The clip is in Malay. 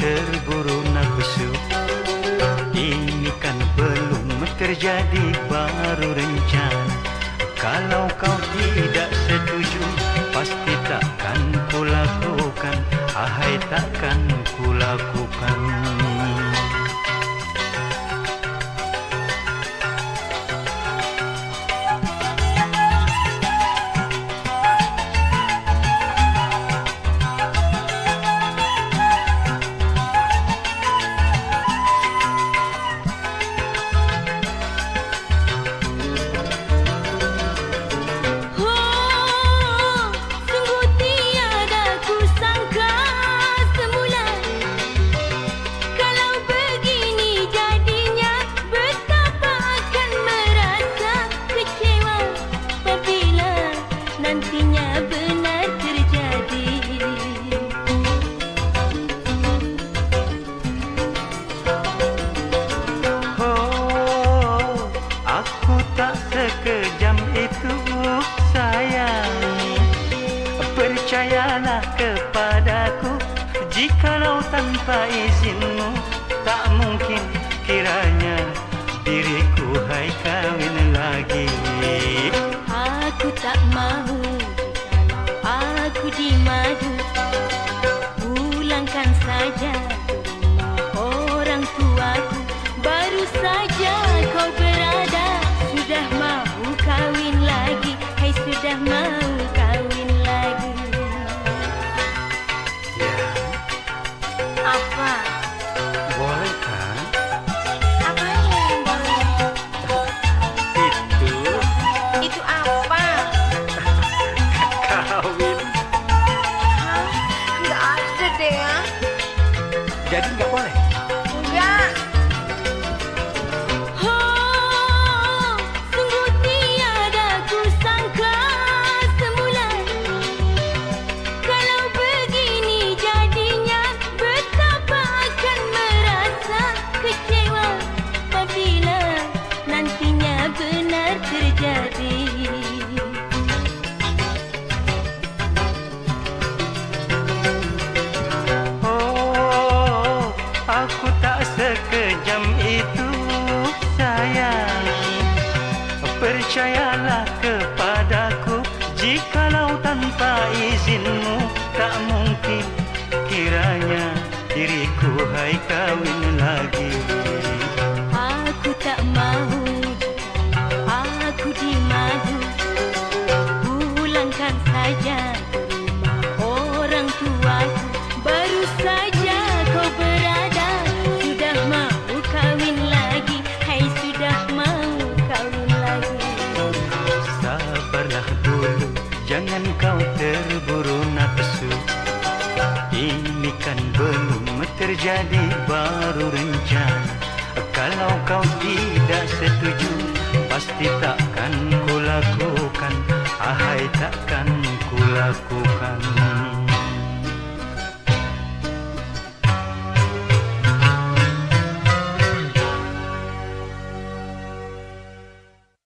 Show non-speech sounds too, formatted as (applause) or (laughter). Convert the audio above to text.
terburu nafsu. Ini kan belum terjadi baru rencana. Kalau kau tidak setuju Pasti takkan kulakukan. Ahai takkan kulakukan. lakukan sân tay dịu Apa? boleh kan? Apa yang boleh? Itu Itu apa? (laughs) kawin Hah? Nggak ada deh ya Jadi nggak boleh? Izinmu Tak mungkin kiranya Diriku hai kawin lagi. Aku tak mahu Ini kan belum terjadi baru rencana. Kalau kau tidak setuju Pasti takkan kulakukan. Ahai takkan kulakukan